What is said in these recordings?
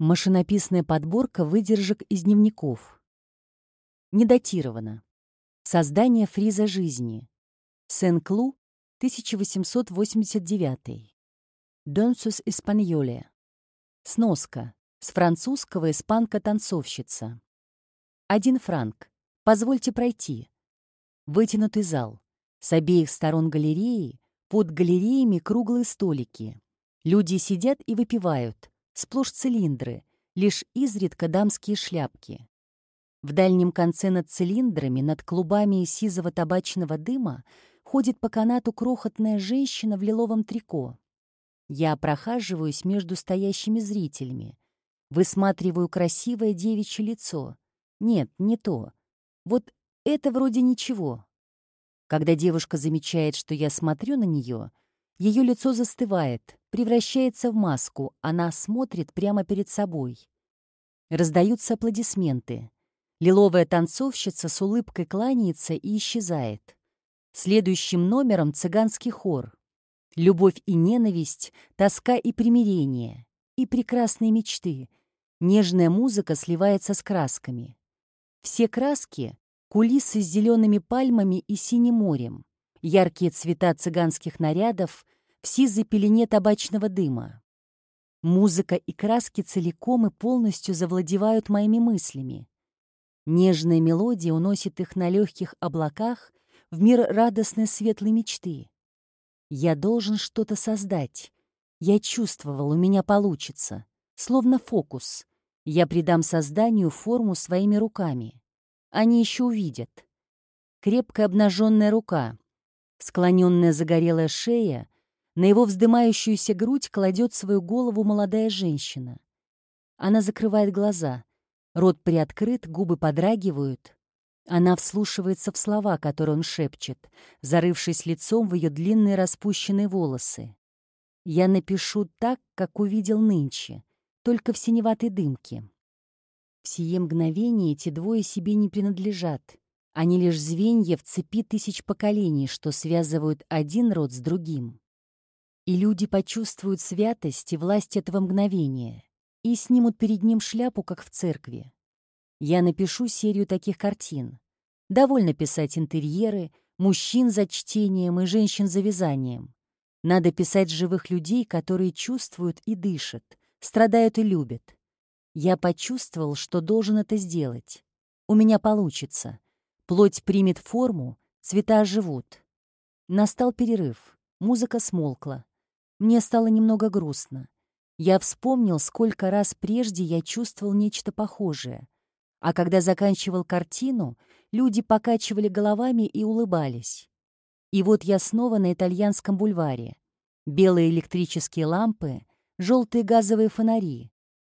Машинописная подборка выдержек из дневников. Не датировано. Создание фриза жизни. Сен-Клу, 1889. Донсус Испаньоле. Сноска. С французского испанка-танцовщица. Один франк. Позвольте пройти. Вытянутый зал. С обеих сторон галереи, под галереями круглые столики. Люди сидят и выпивают. Сплошь цилиндры, лишь изредка дамские шляпки. В дальнем конце над цилиндрами, над клубами сизого табачного дыма, ходит по канату крохотная женщина в лиловом трико. Я прохаживаюсь между стоящими зрителями. Высматриваю красивое девичье лицо. Нет, не то. Вот это вроде ничего. Когда девушка замечает, что я смотрю на нее, ее лицо застывает, превращается в маску, она смотрит прямо перед собой. Раздаются аплодисменты. Лиловая танцовщица с улыбкой кланяется и исчезает. Следующим номером цыганский хор. Любовь и ненависть, тоска и примирение, и прекрасные мечты. Нежная музыка сливается с красками. Все краски — кулисы с зелеными пальмами и синим морем яркие цвета цыганских нарядов в сизой пелене табачного дыма. Музыка и краски целиком и полностью завладевают моими мыслями. Нежная мелодия уносит их на легких облаках в мир радостной светлой мечты. Я должен что-то создать. Я чувствовал, у меня получится. Словно фокус. Я придам созданию форму своими руками. Они еще увидят. Крепкая обнаженная рука, Склоненная загорелая шея, на его вздымающуюся грудь кладет свою голову молодая женщина. Она закрывает глаза, рот приоткрыт, губы подрагивают. Она вслушивается в слова, которые он шепчет, зарывшись лицом в ее длинные распущенные волосы. «Я напишу так, как увидел нынче, только в синеватой дымке». В сие мгновение эти двое себе не принадлежат. Они лишь звенья в цепи тысяч поколений, что связывают один род с другим. И люди почувствуют святость и власть этого мгновения и снимут перед ним шляпу, как в церкви. Я напишу серию таких картин. Довольно писать интерьеры, мужчин за чтением и женщин за вязанием. Надо писать живых людей, которые чувствуют и дышат, страдают и любят. Я почувствовал, что должен это сделать. У меня получится. Плоть примет форму, цвета оживут. Настал перерыв, музыка смолкла. Мне стало немного грустно. Я вспомнил, сколько раз прежде я чувствовал нечто похожее. А когда заканчивал картину, люди покачивали головами и улыбались. И вот я снова на итальянском бульваре. Белые электрические лампы, желтые газовые фонари,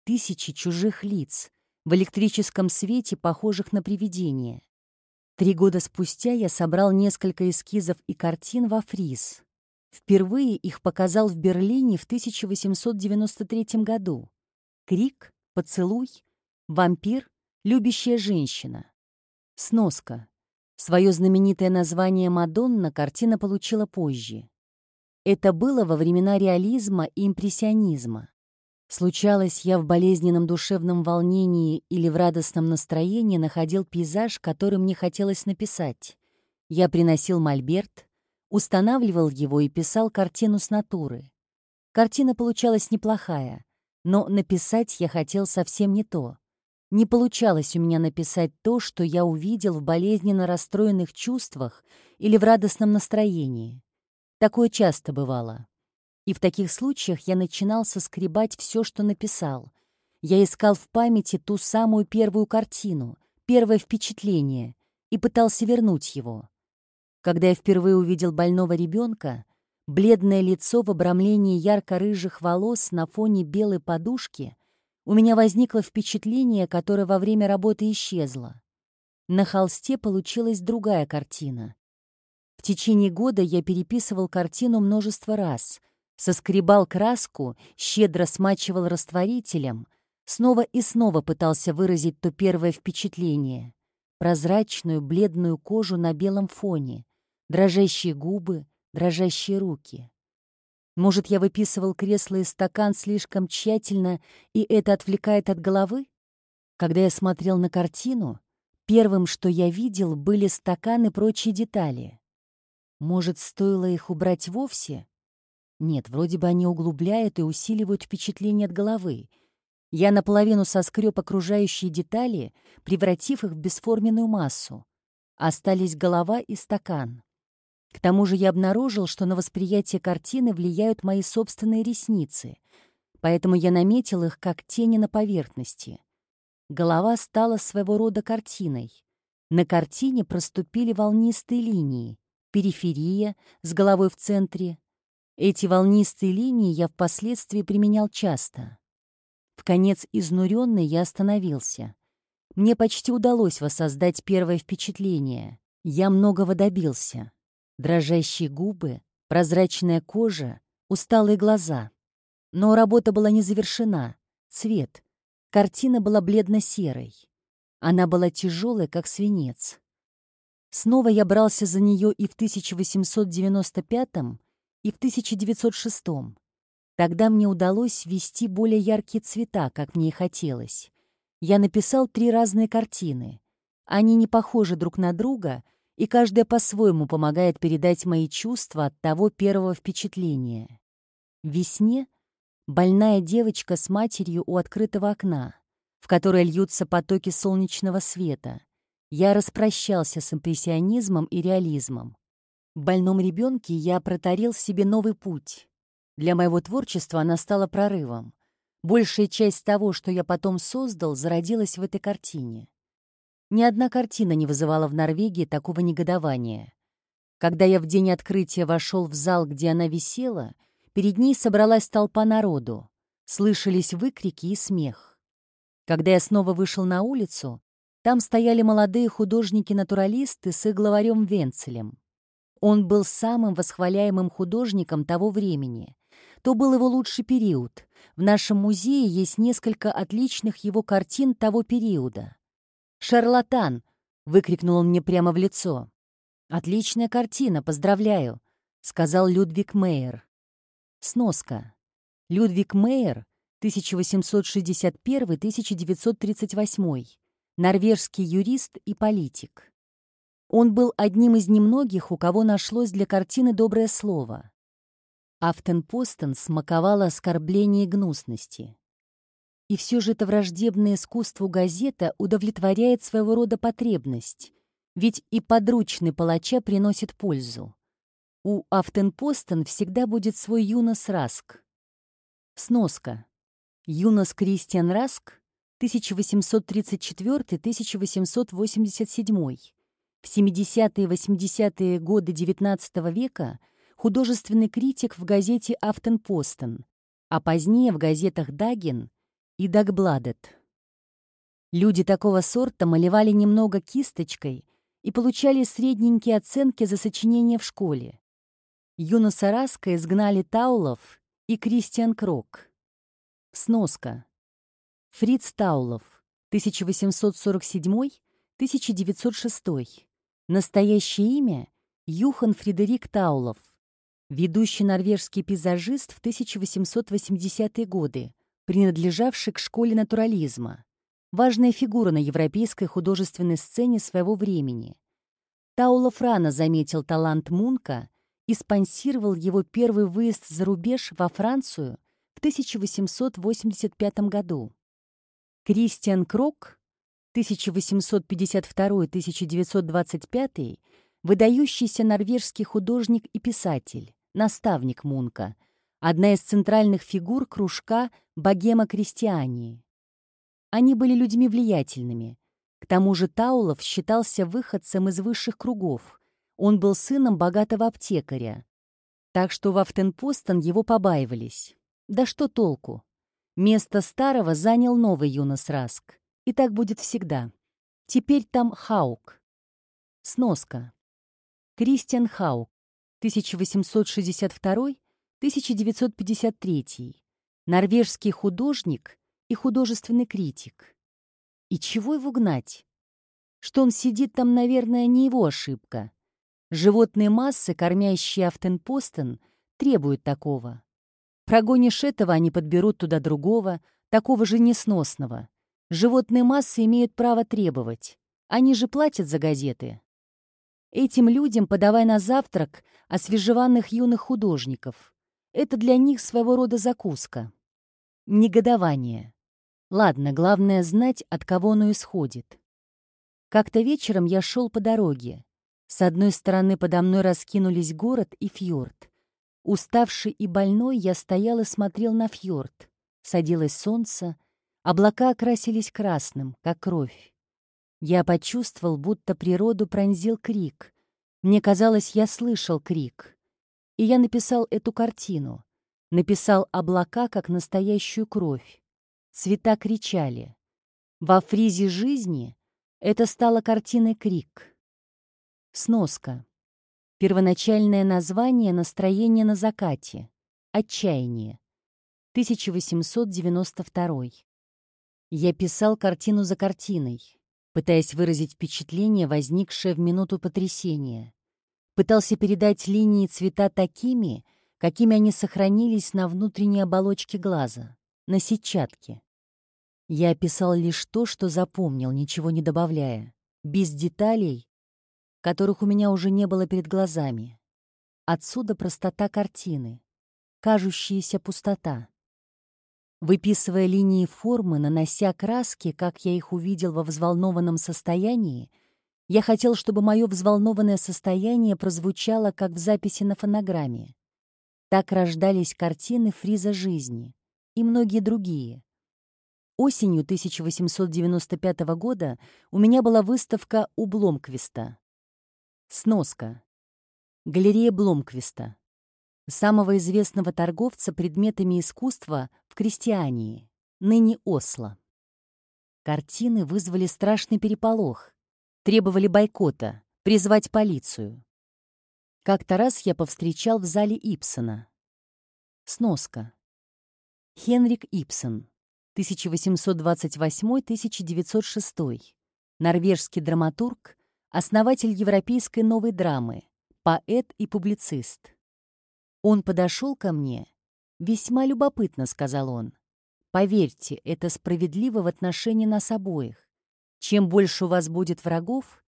тысячи чужих лиц, в электрическом свете, похожих на привидения. Три года спустя я собрал несколько эскизов и картин во фриз. Впервые их показал в Берлине в 1893 году. Крик, поцелуй, вампир, любящая женщина. Сноска. Свое знаменитое название «Мадонна» картина получила позже. Это было во времена реализма и импрессионизма. Случалось, я в болезненном душевном волнении или в радостном настроении находил пейзаж, который мне хотелось написать. Я приносил мольберт, устанавливал его и писал картину с натуры. Картина получалась неплохая, но написать я хотел совсем не то. Не получалось у меня написать то, что я увидел в болезненно расстроенных чувствах или в радостном настроении. Такое часто бывало. И в таких случаях я начинал соскребать все, что написал. Я искал в памяти ту самую первую картину, первое впечатление, и пытался вернуть его. Когда я впервые увидел больного ребенка, бледное лицо в обрамлении ярко-рыжих волос на фоне белой подушки, у меня возникло впечатление, которое во время работы исчезло. На холсте получилась другая картина. В течение года я переписывал картину множество раз, соскребал краску, щедро смачивал растворителем, снова и снова пытался выразить то первое впечатление. Прозрачную бледную кожу на белом фоне, дрожащие губы, дрожащие руки. Может, я выписывал кресло и стакан слишком тщательно, и это отвлекает от головы? Когда я смотрел на картину, первым, что я видел, были стаканы и прочие детали. Может, стоило их убрать вовсе? Нет, вроде бы они углубляют и усиливают впечатление от головы. Я наполовину соскреб окружающие детали, превратив их в бесформенную массу. Остались голова и стакан. К тому же я обнаружил, что на восприятие картины влияют мои собственные ресницы, поэтому я наметил их как тени на поверхности. Голова стала своего рода картиной. На картине проступили волнистые линии, периферия с головой в центре. Эти волнистые линии я впоследствии применял часто. В конец изнуренный я остановился. Мне почти удалось воссоздать первое впечатление. Я многого добился. Дрожащие губы, прозрачная кожа, усталые глаза. Но работа была не завершена. Цвет. Картина была бледно-серой. Она была тяжелой, как свинец. Снова я брался за нее и в 1895 и в 1906 Тогда мне удалось ввести более яркие цвета, как мне и хотелось. Я написал три разные картины. Они не похожи друг на друга — и каждая по-своему помогает передать мои чувства от того первого впечатления. Весне больная девочка с матерью у открытого окна, в которое льются потоки солнечного света. Я распрощался с импрессионизмом и реализмом. В больном ребенке я протарил себе новый путь. Для моего творчества она стала прорывом. Большая часть того, что я потом создал, зародилась в этой картине. Ни одна картина не вызывала в Норвегии такого негодования. Когда я в день открытия вошел в зал, где она висела, перед ней собралась толпа народу. Слышались выкрики и смех. Когда я снова вышел на улицу, там стояли молодые художники-натуралисты с их главарем Венцелем. Он был самым восхваляемым художником того времени. То был его лучший период. В нашем музее есть несколько отличных его картин того периода. «Шарлатан!» — выкрикнул он мне прямо в лицо. «Отличная картина, поздравляю!» — сказал Людвиг Мейер. Сноска. Людвиг Мейер, 1861-1938, норвежский юрист и политик. Он был одним из немногих, у кого нашлось для картины доброе слово. Афтенпостен смаковала оскорбление и гнусности. И все же это враждебное искусству газета удовлетворяет своего рода потребность, ведь и подручный палача приносит пользу. У Афтенпостен всегда будет свой Юнос Раск. Сноска. Юнос Кристиан Раск 1834-1887. В 70-е и 80-е годы XIX века художественный критик в газете «Афтенпостен», а позднее в газетах «Даген» и Дагбладет. Люди такого сорта малевали немного кисточкой и получали средненькие оценки за сочинения в школе. Юноса Раска изгнали Таулов и Кристиан Крок. Сноска. Фриц Таулов, 1847-1906. Настоящее имя — Юхан Фредерик Таулов. Ведущий норвежский пейзажист в 1880-е годы, принадлежавший к школе натурализма, важная фигура на европейской художественной сцене своего времени. Тауло Франа заметил талант Мунка и спонсировал его первый выезд за рубеж во Францию в 1885 году. Кристиан Крок 1852-1925, выдающийся норвежский художник и писатель, наставник Мунка – одна из центральных фигур кружка «Богема Крестьянии». Они были людьми влиятельными. К тому же Таулов считался выходцем из высших кругов. Он был сыном богатого аптекаря. Так что в Афтенпостон его побаивались. Да что толку? Место старого занял новый Юнос Раск. И так будет всегда. Теперь там Хаук. Сноска. Кристиан Хаук. 1862 1953. Норвежский художник и художественный критик. И чего его гнать? Что он сидит там, наверное, не его ошибка. Животные массы, кормящие Автенпостен, требуют такого. Прогонишь этого, они подберут туда другого, такого же несносного. Животные массы имеют право требовать. Они же платят за газеты. Этим людям подавай на завтрак освежеванных юных художников. Это для них своего рода закуска. Негодование. Ладно, главное знать, от кого оно исходит. Как-то вечером я шел по дороге. С одной стороны подо мной раскинулись город и фьорд. Уставший и больной я стоял и смотрел на фьорд. Садилось солнце, облака окрасились красным, как кровь. Я почувствовал, будто природу пронзил крик. Мне казалось, я слышал крик. И я написал эту картину. Написал облака, как настоящую кровь. Цвета кричали. Во фризе жизни это стало картиной «Крик». Сноска. Первоначальное название «Настроение на закате». Отчаяние. 1892. Я писал картину за картиной, пытаясь выразить впечатление, возникшее в минуту потрясения. Пытался передать линии цвета такими, какими они сохранились на внутренней оболочке глаза, на сетчатке. Я описал лишь то, что запомнил, ничего не добавляя, без деталей, которых у меня уже не было перед глазами. Отсюда простота картины, кажущаяся пустота. Выписывая линии формы, нанося краски, как я их увидел во взволнованном состоянии, я хотел, чтобы мое взволнованное состояние прозвучало, как в записи на фонограмме. Так рождались картины Фриза жизни и многие другие. Осенью 1895 года у меня была выставка у Бломквиста. Сноска. Галерея Бломквиста. Самого известного торговца предметами искусства в Крестьянии, ныне Осло. Картины вызвали страшный переполох. Требовали бойкота, призвать полицию. Как-то раз я повстречал в зале Ипсона. Сноска. Хенрик Ипсон. 1828-1906, норвежский драматург, основатель европейской новой драмы, поэт и публицист. Он подошел ко мне. «Весьма любопытно», — сказал он. «Поверьте, это справедливо в отношении нас обоих. Чем больше у вас будет врагов,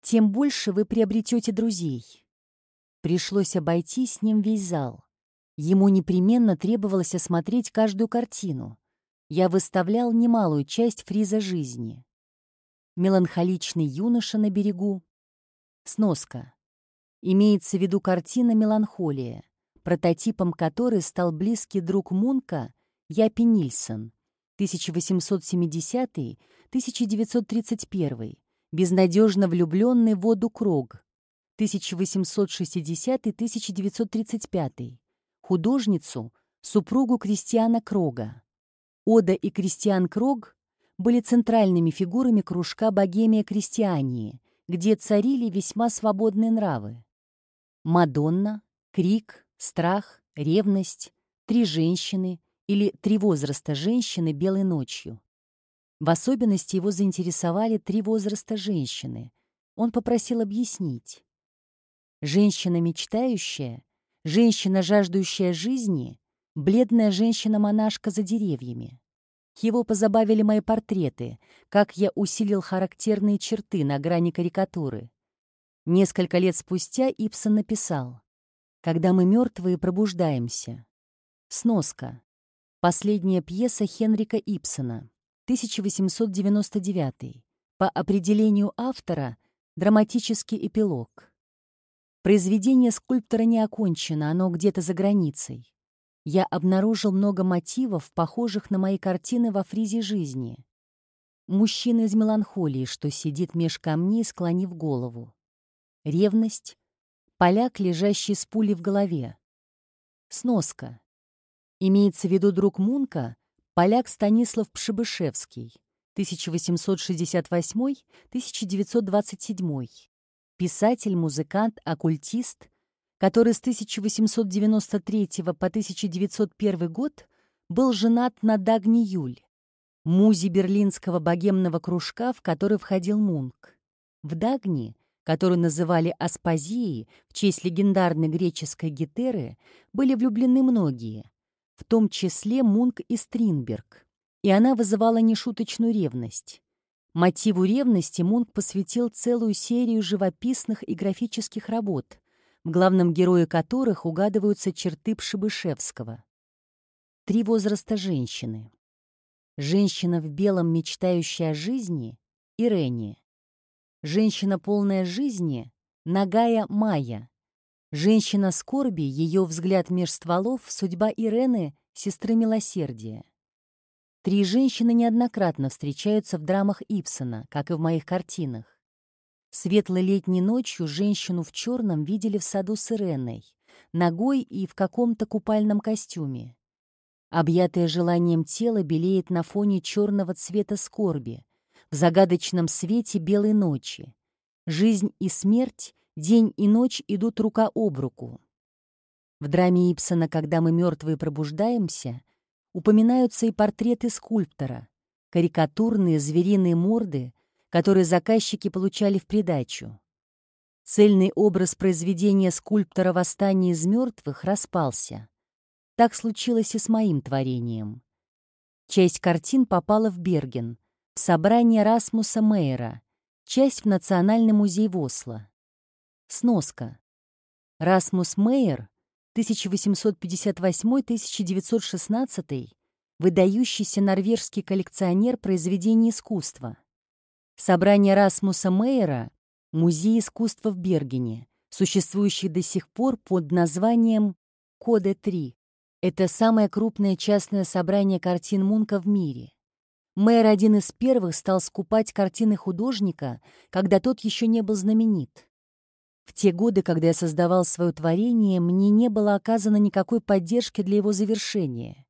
тем больше вы приобретете друзей». Пришлось обойти с ним весь зал. Ему непременно требовалось осмотреть каждую картину я выставлял немалую часть фриза жизни. Меланхоличный юноша на берегу. Сноска. Имеется в виду картина «Меланхолия», прототипом которой стал близкий друг Мунка Япи Нильсон, 1870-1931, безнадежно влюбленный в воду Крог, 1860-1935, художницу, супругу Кристиана Крога. Ода и Кристиан Крог были центральными фигурами кружка «Богемия Кристиании», где царили весьма свободные нравы. Мадонна, крик, страх, ревность, три женщины или три возраста женщины белой ночью. В особенности его заинтересовали три возраста женщины. Он попросил объяснить. Женщина мечтающая, женщина, жаждущая жизни, бледная женщина-монашка за деревьями. Его позабавили мои портреты, как я усилил характерные черты на грани карикатуры. Несколько лет спустя Ипсон написал «Когда мы мертвые пробуждаемся». Сноска. Последняя пьеса Хенрика Ипсона, 1899. По определению автора драматический эпилог. Произведение скульптора не окончено, оно где-то за границей я обнаружил много мотивов, похожих на мои картины во фризе жизни. Мужчина из меланхолии, что сидит меж камней, склонив голову. Ревность. Поляк, лежащий с пулей в голове. Сноска. Имеется в виду друг Мунка, поляк Станислав Пшебышевский, 1868-1927, писатель, музыкант, оккультист, который с 1893 по 1901 год был женат на Дагни Юль, музе берлинского богемного кружка, в который входил Мунк. В Дагни, которую называли Аспазией в честь легендарной греческой гетеры, были влюблены многие. В том числе Мунк и Стринберг, и она вызывала нешуточную ревность. Мотиву ревности Мунк посвятил целую серию живописных и графических работ, в главном герое которых угадываются черты Пшебышевского. Три возраста женщины. Женщина в белом, мечтающая о жизни — Ирене. Женщина, полная жизни — Нагая Майя. Женщина скорби, ее взгляд меж стволов, судьба Ирены, сестры милосердия. Три женщины неоднократно встречаются в драмах Ипсона, как и в моих картинах. Светлой летней ночью женщину в черном видели в саду с Иреной, ногой и в каком-то купальном костюме. Объятое желанием тело белеет на фоне черного цвета скорби, в загадочном свете белой ночи. Жизнь и смерть, день и ночь идут рука об руку. В драме Ипсона «Когда мы мертвые пробуждаемся» упоминаются и портреты скульптора, карикатурные звериные морды, которые заказчики получали в придачу. Цельный образ произведения скульптора «Восстание из мертвых» распался. Так случилось и с моим творением. Часть картин попала в Берген, в собрание Расмуса Мейера, часть в Национальный музей в Осло. Сноска. Расмус Мейер 1858-1916, выдающийся норвежский коллекционер произведений искусства. Собрание Расмуса Мейера — музей искусства в Бергене, существующий до сих пор под названием Коде-3. Это самое крупное частное собрание картин Мунка в мире. Мейер один из первых стал скупать картины художника, когда тот еще не был знаменит. В те годы, когда я создавал свое творение, мне не было оказано никакой поддержки для его завершения.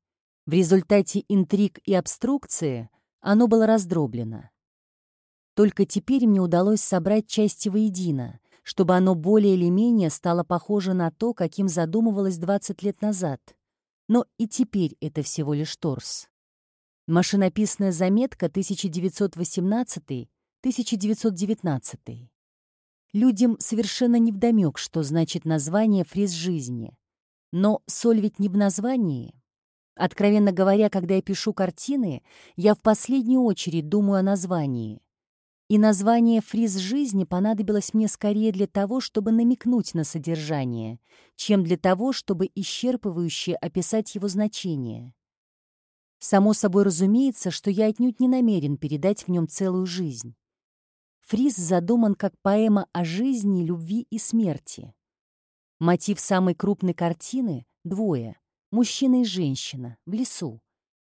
В результате интриг и обструкции оно было раздроблено. Только теперь мне удалось собрать части воедино, чтобы оно более или менее стало похоже на то, каким задумывалось 20 лет назад. Но и теперь это всего лишь торс. Машинописная заметка 1918-1919. Людям совершенно невдомек, что значит название «Фриз жизни». Но соль ведь не в названии. Откровенно говоря, когда я пишу картины, я в последнюю очередь думаю о названии. И название «Фриз жизни» понадобилось мне скорее для того, чтобы намекнуть на содержание, чем для того, чтобы исчерпывающе описать его значение. Само собой разумеется, что я отнюдь не намерен передать в нем целую жизнь. Фриз задуман как поэма о жизни, любви и смерти. Мотив самой крупной картины — двое — мужчина и женщина, в лесу.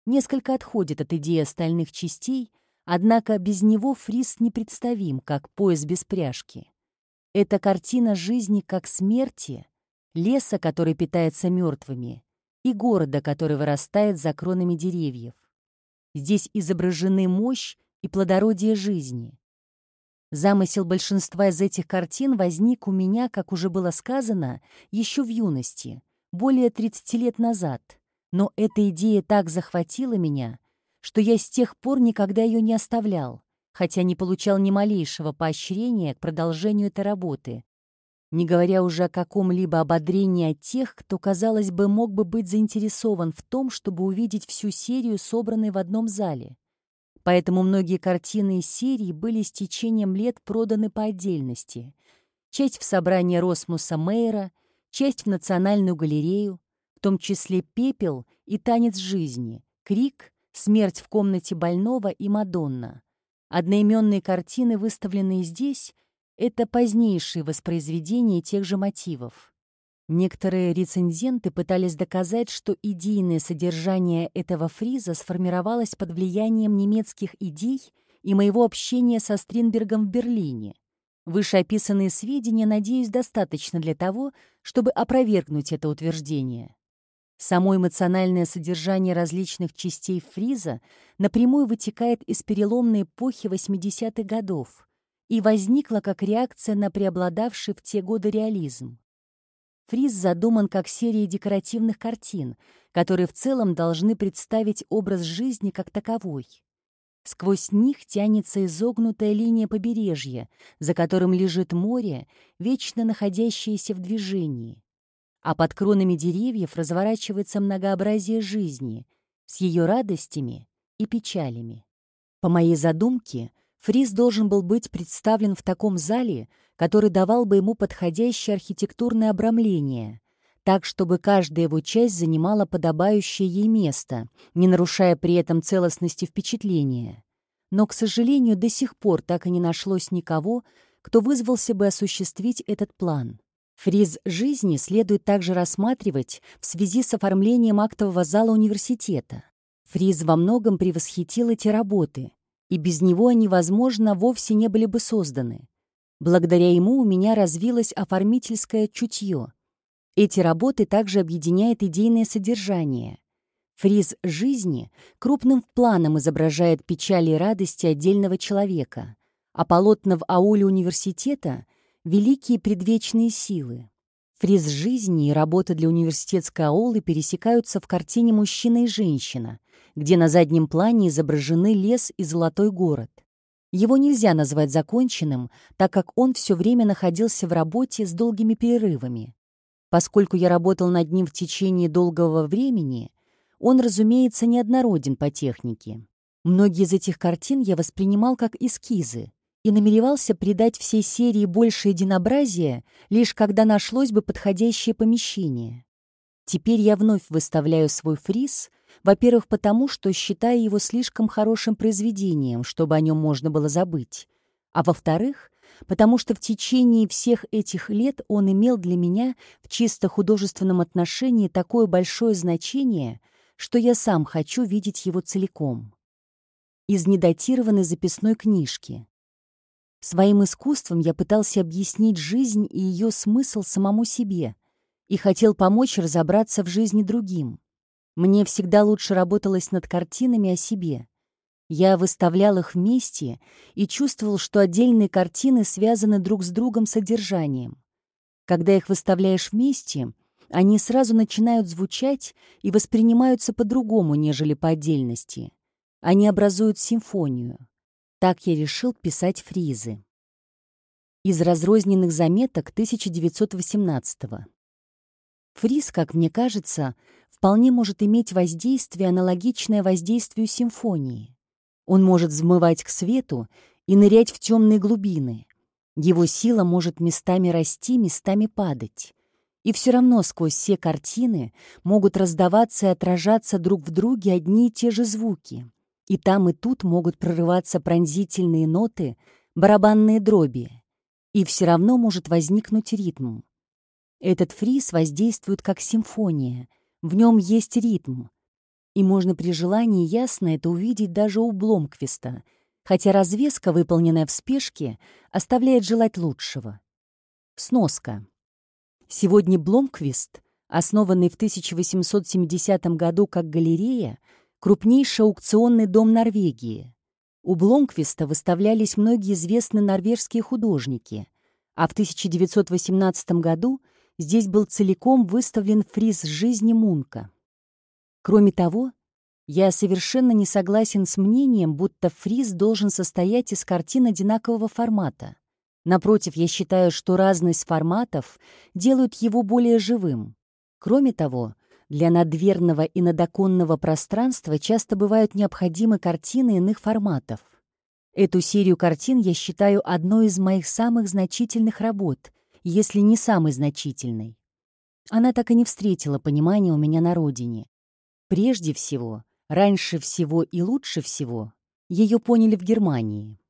Несколько отходит от идеи остальных частей — Однако без него фриз непредставим, как пояс без пряжки. Это картина жизни как смерти, леса, который питается мертвыми, и города, который вырастает за кронами деревьев. Здесь изображены мощь и плодородие жизни. Замысел большинства из этих картин возник у меня, как уже было сказано, еще в юности, более 30 лет назад. Но эта идея так захватила меня, что я с тех пор никогда ее не оставлял, хотя не получал ни малейшего поощрения к продолжению этой работы, не говоря уже о каком-либо ободрении от тех, кто, казалось бы, мог бы быть заинтересован в том, чтобы увидеть всю серию, собранной в одном зале. Поэтому многие картины из серии были с течением лет проданы по отдельности. Часть в собрании Росмуса Мейера, часть в Национальную галерею, в том числе «Пепел» и «Танец жизни», «Крик» «Смерть в комнате больного» и «Мадонна». Одноименные картины, выставленные здесь, это позднейшие воспроизведения тех же мотивов. Некоторые рецензенты пытались доказать, что идейное содержание этого фриза сформировалось под влиянием немецких идей и моего общения со Стринбергом в Берлине. Вышеописанные сведения, надеюсь, достаточно для того, чтобы опровергнуть это утверждение. Само эмоциональное содержание различных частей фриза напрямую вытекает из переломной эпохи 80-х годов и возникло как реакция на преобладавший в те годы реализм. Фриз задуман как серия декоративных картин, которые в целом должны представить образ жизни как таковой. Сквозь них тянется изогнутая линия побережья, за которым лежит море, вечно находящееся в движении. а под кронами деревьев разворачивается многообразие жизни с ее радостями и печалями. По моей задумке, фриз должен был быть представлен в таком зале, который давал бы ему подходящее архитектурное обрамление, так, чтобы каждая его часть занимала подобающее ей место, не нарушая при этом целостности впечатления. Но, к сожалению, до сих пор так и не нашлось никого, кто вызвался бы осуществить этот план. Фриз жизни следует также рассматривать в связи с оформлением актового зала университета. Фриз во многом превосхитил эти работы, и без него они, возможно, вовсе не были бы созданы. Благодаря ему у меня развилось оформительское чутье. Эти работы также объединяет идейное содержание. Фриз жизни крупным планом изображает печали и радости отдельного человека, а полотна в ауле университета великие предвечные силы. Фриз жизни и работа для университетской аулы пересекаются в картине «Мужчина и женщина», где на заднем плане изображены лес и золотой город. Его нельзя назвать законченным, так как он все время находился в работе с долгими перерывами. Поскольку я работал над ним в течение долгого времени, он, разумеется, неоднороден по технике. Многие из этих картин я воспринимал как эскизы, и намеревался придать всей серии больше единообразия, лишь когда нашлось бы подходящее помещение. Теперь я вновь выставляю свой фриз, во-первых, потому что считаю его слишком хорошим произведением, чтобы о нем можно было забыть, а во-вторых, потому что в течение всех этих лет он имел для меня в чисто художественном отношении такое большое значение, что я сам хочу видеть его целиком. Из недатированной записной книжки. Своим искусством я пытался объяснить жизнь и ее смысл самому себе и хотел помочь разобраться в жизни другим. Мне всегда лучше работалось над картинами о себе. Я выставлял их вместе и чувствовал, что отдельные картины связаны друг с другом содержанием. Когда их выставляешь вместе, они сразу начинают звучать и воспринимаются по-другому, нежели по отдельности. Они образуют симфонию. Так я решил писать фризы. Из разрозненных заметок 1918 -го. Фриз, как мне кажется, вполне может иметь воздействие, аналогичное воздействию симфонии. Он может взмывать к свету и нырять в темные глубины. Его сила может местами расти, местами падать. И все равно сквозь все картины могут раздаваться и отражаться друг в друге одни и те же звуки. И там, и тут могут прорываться пронзительные ноты, барабанные дроби. И все равно может возникнуть ритм. Этот фриз воздействует как симфония. В нем есть ритм. И можно при желании ясно это увидеть даже у Бломквиста, хотя развеска, выполненная в спешке, оставляет желать лучшего. Сноска. Сегодня Бломквист, основанный в 1870 году как галерея, крупнейший аукционный дом Норвегии. У Бломквиста выставлялись многие известные норвежские художники, а в 1918 году здесь был целиком выставлен фриз жизни Мунка. Кроме того, я совершенно не согласен с мнением, будто фриз должен состоять из картин одинакового формата. Напротив, я считаю, что разность форматов делают его более живым. Кроме того, для надверного и надоконного пространства часто бывают необходимы картины иных форматов. Эту серию картин я считаю одной из моих самых значительных работ, если не самой значительной. Она так и не встретила понимания у меня на родине. Прежде всего, раньше всего и лучше всего ее поняли в Германии.